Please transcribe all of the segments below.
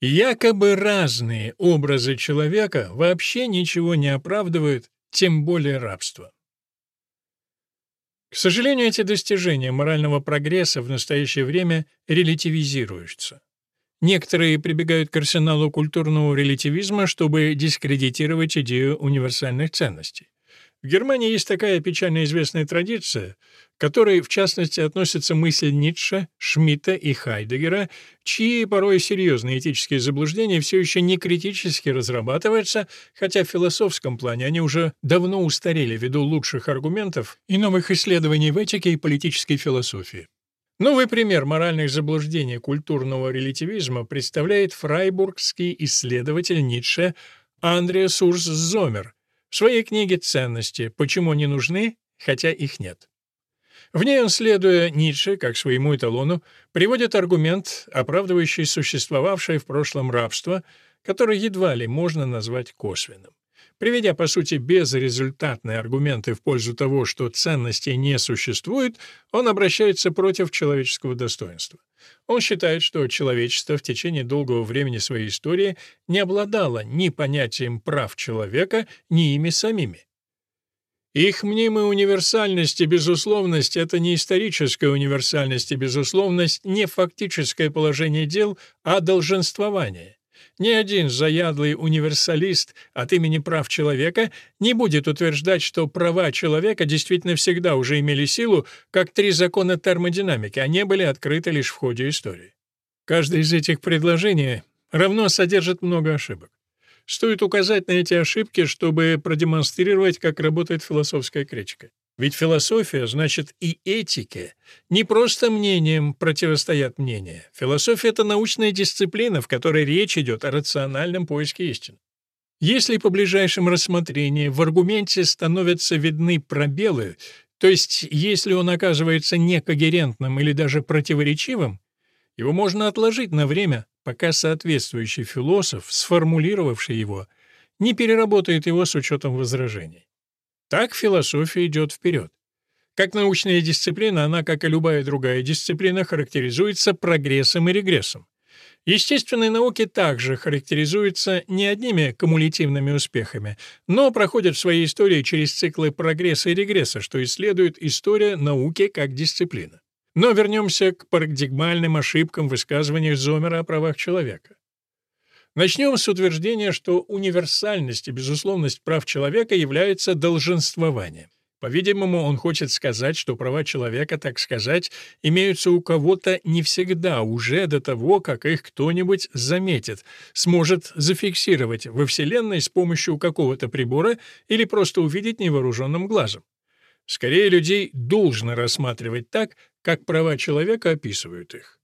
Якобы разные образы человека вообще ничего не оправдывают, тем более рабство. К сожалению, эти достижения морального прогресса в настоящее время релятивизируются. Некоторые прибегают к арсеналу культурного релятивизма, чтобы дискредитировать идею универсальных ценностей. В Германии есть такая печально известная традиция, к которой, в частности, относятся мысль Ницше, Шмидта и Хайдегера, чьи порой серьезные этические заблуждения все еще не критически разрабатываются, хотя в философском плане они уже давно устарели ввиду лучших аргументов и новых исследований в этике и политической философии. Новый пример моральных заблуждений культурного релятивизма представляет фрайбургский исследователь Ницше Андреас Урс Зомер в своей книге «Ценности. Почему они нужны, хотя их нет». В ней он, следуя Ницше как своему эталону, приводит аргумент, оправдывающий существовавшее в прошлом рабство, которое едва ли можно назвать косвенным. Приведя, по сути, безрезультатные аргументы в пользу того, что ценностей не существует, он обращается против человеческого достоинства. Он считает, что человечество в течение долгого времени своей истории не обладало ни понятием прав человека, ни ими самими. Их мнимая универсальность и безусловность — это не историческая универсальность и безусловность, не фактическое положение дел, а долженствование. Ни один заядлый универсалист от имени прав человека не будет утверждать, что права человека действительно всегда уже имели силу, как три закона термодинамики, а не были открыты лишь в ходе истории. Каждое из этих предложений равно содержит много ошибок. Стоит указать на эти ошибки, чтобы продемонстрировать, как работает философская критика. Ведь философия, значит, и этика не просто мнением противостоят мнения. Философия — это научная дисциплина, в которой речь идет о рациональном поиске истины. Если по ближайшем рассмотрении в аргументе становятся видны пробелы, то есть если он оказывается некогерентным или даже противоречивым, его можно отложить на время, пока соответствующий философ, сформулировавший его, не переработает его с учетом возражений. Так философия идет вперед. Как научная дисциплина, она, как и любая другая дисциплина, характеризуется прогрессом и регрессом. Естественные науки также характеризуются не одними кумулятивными успехами, но проходят в своей истории через циклы прогресса и регресса, что исследует история науки как дисциплина. Но вернемся к парадигмальным ошибкам в Зомера о правах человека. Начнем с утверждения, что универсальность и безусловность прав человека является долженствованием. По-видимому, он хочет сказать, что права человека, так сказать, имеются у кого-то не всегда, уже до того, как их кто-нибудь заметит, сможет зафиксировать во Вселенной с помощью какого-то прибора или просто увидеть невооруженным глазом. Скорее, людей должно рассматривать так, как права человека описывают их.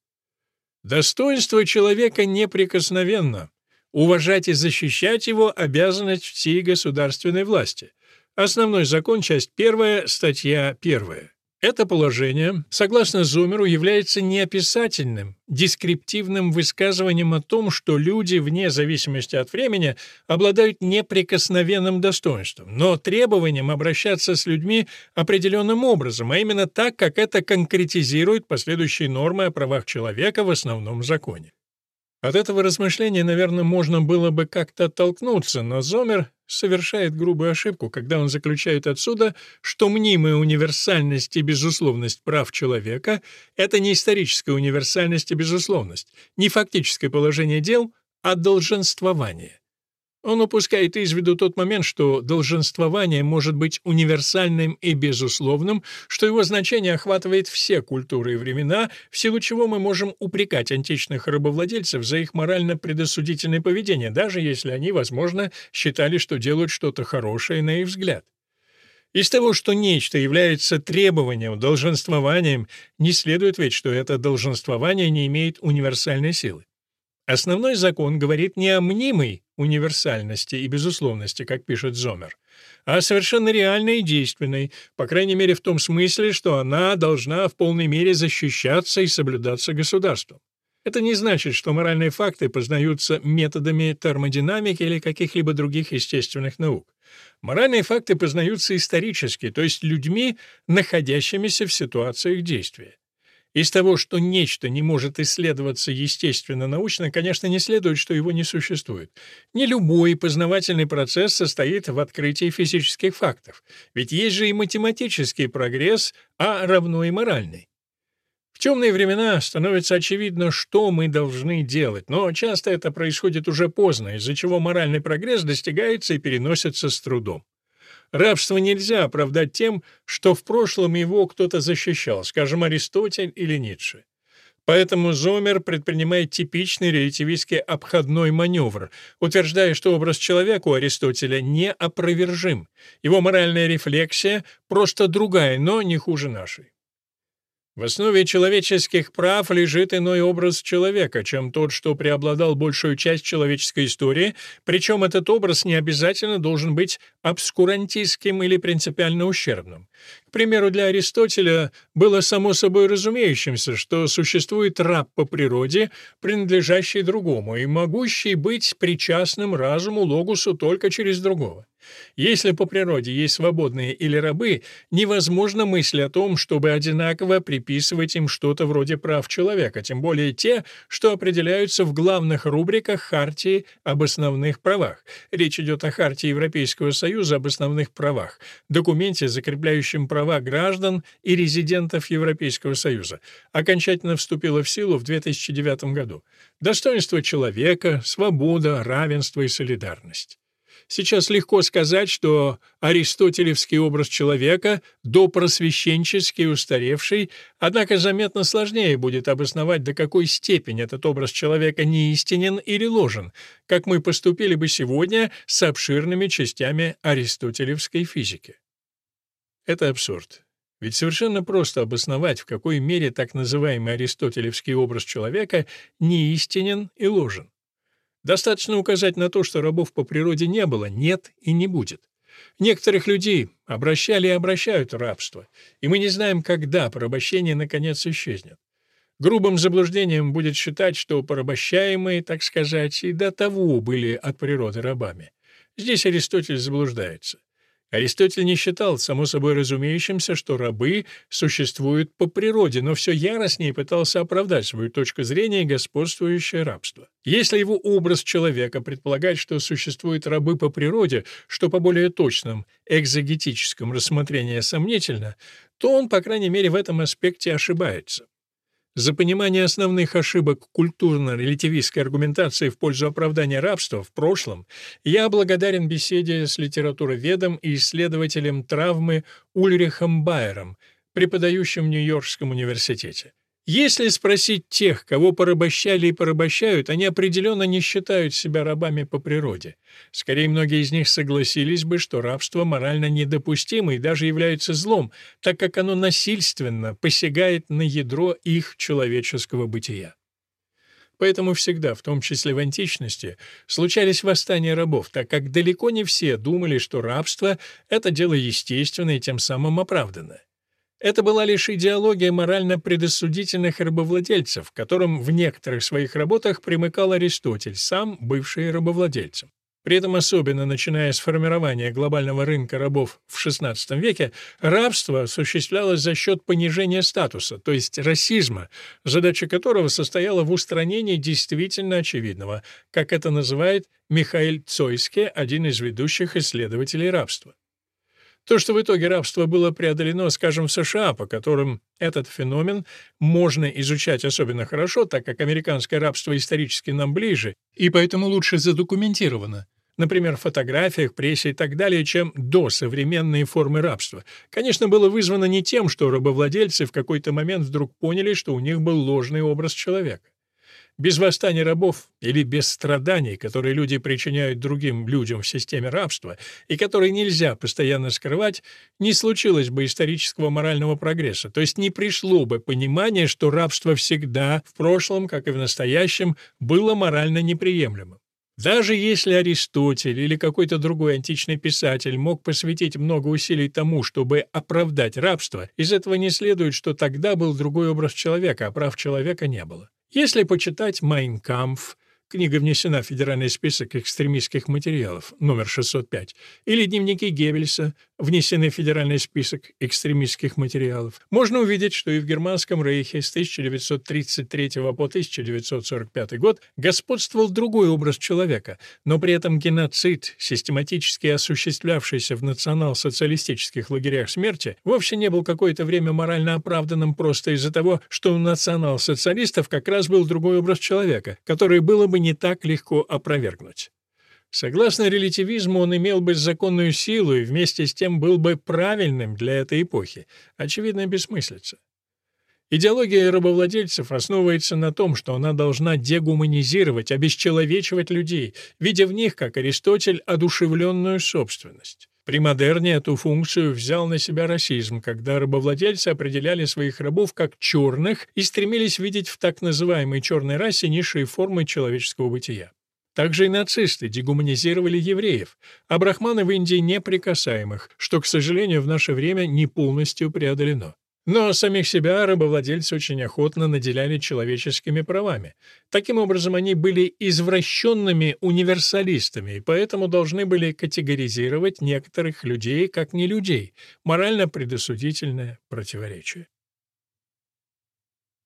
Достоинство человека неприкосновенно, Уважать и защищать его — обязанность всей государственной власти. Основной закон, часть 1, статья 1. Это положение, согласно Зумеру, является неописательным, дескриптивным высказыванием о том, что люди, вне зависимости от времени, обладают неприкосновенным достоинством, но требованием обращаться с людьми определенным образом, а именно так, как это конкретизирует последующие нормы о правах человека в основном законе. От этого размышления, наверное, можно было бы как-то оттолкнуться, но Зомер совершает грубую ошибку, когда он заключает отсюда, что мнимая универсальность и безусловность прав человека — это не историческая универсальность и безусловность, не фактическое положение дел, а долженствование. Он упускает из виду тот момент, что долженствование может быть универсальным и безусловным, что его значение охватывает все культуры и времена, в силу чего мы можем упрекать античных рабовладельцев за их морально предосудительное поведение, даже если они, возможно, считали, что делают что-то хорошее на их взгляд. Из того, что нечто является требованием, долженствованием, не следует ведь, что это долженствование не имеет универсальной силы. Основной закон говорит не о мнимой универсальности и безусловности, как пишет Зомер, а совершенно реальной и действенной, по крайней мере в том смысле, что она должна в полной мере защищаться и соблюдаться государством. Это не значит, что моральные факты познаются методами термодинамики или каких-либо других естественных наук. Моральные факты познаются исторически, то есть людьми, находящимися в ситуациях действия. Из того, что нечто не может исследоваться естественно-научно, конечно, не следует, что его не существует. Не любой познавательный процесс состоит в открытии физических фактов, ведь есть же и математический прогресс, а равно и моральный. В темные времена становится очевидно, что мы должны делать, но часто это происходит уже поздно, из-за чего моральный прогресс достигается и переносится с трудом. Рабство нельзя оправдать тем, что в прошлом его кто-то защищал, скажем, Аристотель или Ницше. Поэтому Зомер предпринимает типичный релятивистский обходной маневр, утверждая, что образ человека у Аристотеля неопровержим. Его моральная рефлексия просто другая, но не хуже нашей. В основе человеческих прав лежит иной образ человека, чем тот, что преобладал большую часть человеческой истории, причем этот образ не обязательно должен быть обскурантистским или принципиально ущербным. К примеру, для Аристотеля было само собой разумеющимся, что существует раб по природе, принадлежащий другому, и могущий быть причастным разуму логусу только через другого. Если по природе есть свободные или рабы, невозможно мысль о том, чтобы одинаково приписывать им что-то вроде прав человека, тем более те, что определяются в главных рубриках Хартии об основных правах. Речь идет о Хартии Европейского Союза об основных правах, документе, закрепляющем права граждан и резидентов Европейского Союза. Окончательно вступила в силу в 2009 году. Достоинство человека, свобода, равенство и солидарность. Сейчас легко сказать, что аристотелевский образ человека допросвященческий устаревший, однако заметно сложнее будет обосновать, до какой степени этот образ человека неистинен или ложен, как мы поступили бы сегодня с обширными частями аристотелевской физики. Это абсурд. Ведь совершенно просто обосновать, в какой мере так называемый аристотелевский образ человека неистинен и ложен. Достаточно указать на то, что рабов по природе не было, нет и не будет. Некоторых людей обращали и обращают рабство, и мы не знаем, когда порабощение наконец исчезнет. Грубым заблуждением будет считать, что порабощаемые, так сказать, и до того были от природы рабами. Здесь Аристотель заблуждается. Аристотель не считал, само собой разумеющимся, что рабы существуют по природе, но все яростнее пытался оправдать свою точку зрения господствующее рабство. Если его образ человека предполагает, что существуют рабы по природе, что по более точным экзогетическому рассмотрению сомнительно, то он, по крайней мере, в этом аспекте ошибается. За понимание основных ошибок культурно-релятивистской аргументации в пользу оправдания рабства в прошлом я благодарен беседе с литературоведом и исследователем травмы Ульрихом Байером, преподающим в Нью-Йоркском университете. Если спросить тех, кого порабощали и порабощают, они определенно не считают себя рабами по природе. Скорее, многие из них согласились бы, что рабство морально недопустимо и даже является злом, так как оно насильственно посягает на ядро их человеческого бытия. Поэтому всегда, в том числе в античности, случались восстания рабов, так как далеко не все думали, что рабство — это дело естественное и тем самым оправданное. Это была лишь идеология морально предосудительных рабовладельцев, которым в некоторых своих работах примыкал Аристотель, сам бывший рабовладельцем. При этом особенно начиная с формирования глобального рынка рабов в XVI веке, рабство осуществлялось за счет понижения статуса, то есть расизма, задача которого состояла в устранении действительно очевидного, как это называет Михаил Цойске, один из ведущих исследователей рабства. То, что в итоге рабство было преодолено, скажем, в США, по которым этот феномен можно изучать особенно хорошо, так как американское рабство исторически нам ближе и поэтому лучше задокументировано, например, в фотографиях, прессе и так далее, чем до современные формы рабства, конечно, было вызвано не тем, что рабовладельцы в какой-то момент вдруг поняли, что у них был ложный образ человека. Без восстания рабов или без страданий, которые люди причиняют другим людям в системе рабства и которые нельзя постоянно скрывать, не случилось бы исторического морального прогресса, то есть не пришло бы понимание, что рабство всегда, в прошлом, как и в настоящем, было морально неприемлемым. Даже если Аристотель или какой-то другой античный писатель мог посвятить много усилий тому, чтобы оправдать рабство, из этого не следует, что тогда был другой образ человека, а прав человека не было. Если почитать «Майн Кампф», книга внесена в Федеральный список экстремистских материалов, номер 605, или дневники Геббельса, внесены в федеральный список экстремистских материалов, можно увидеть, что и в Германском рейхе с 1933 по 1945 год господствовал другой образ человека, но при этом геноцид, систематически осуществлявшийся в национал-социалистических лагерях смерти, вовсе не был какое-то время морально оправданным просто из-за того, что у национал-социалистов как раз был другой образ человека, который было бы не так легко опровергнуть. Согласно релятивизму, он имел бы законную силу и вместе с тем был бы правильным для этой эпохи. Очевидная бессмыслица. Идеология рабовладельцев основывается на том, что она должна дегуманизировать, обесчеловечивать людей, видя в них, как Аристотель, одушевленную собственность. При модерне эту функцию взял на себя расизм, когда рабовладельцы определяли своих рабов как черных и стремились видеть в так называемой черной расе низшие формы человеческого бытия. Также и нацисты дегуманизировали евреев, а брахманы в Индии неприкасаемых, что, к сожалению, в наше время не полностью преодолено. Но самих себя рабовладельцы очень охотно наделяли человеческими правами. Таким образом, они были извращенными универсалистами и поэтому должны были категоризировать некоторых людей как не людей, морально предосудительное противоречие.